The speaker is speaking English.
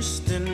Houston.